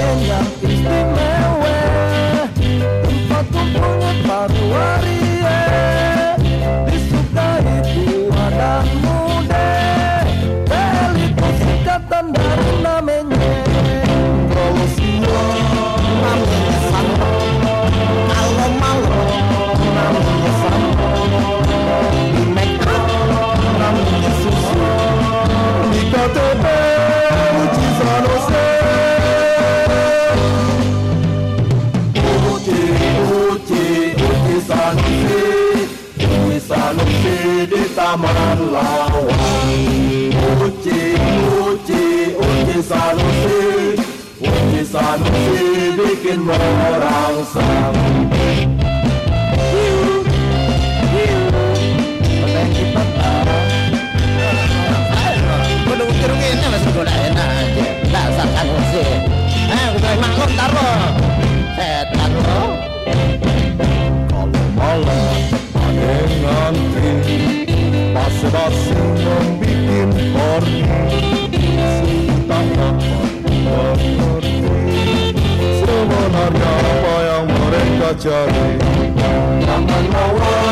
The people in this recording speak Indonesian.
Yeah. Uh, up these manusi di Taman Lawang Uji, uji, uji sanusi Uji sanusi bikin merangsang Basa-basi membikin horny. Tak dapat mengerti Sebenarnya apa yang mereka cari? Jangan lawan,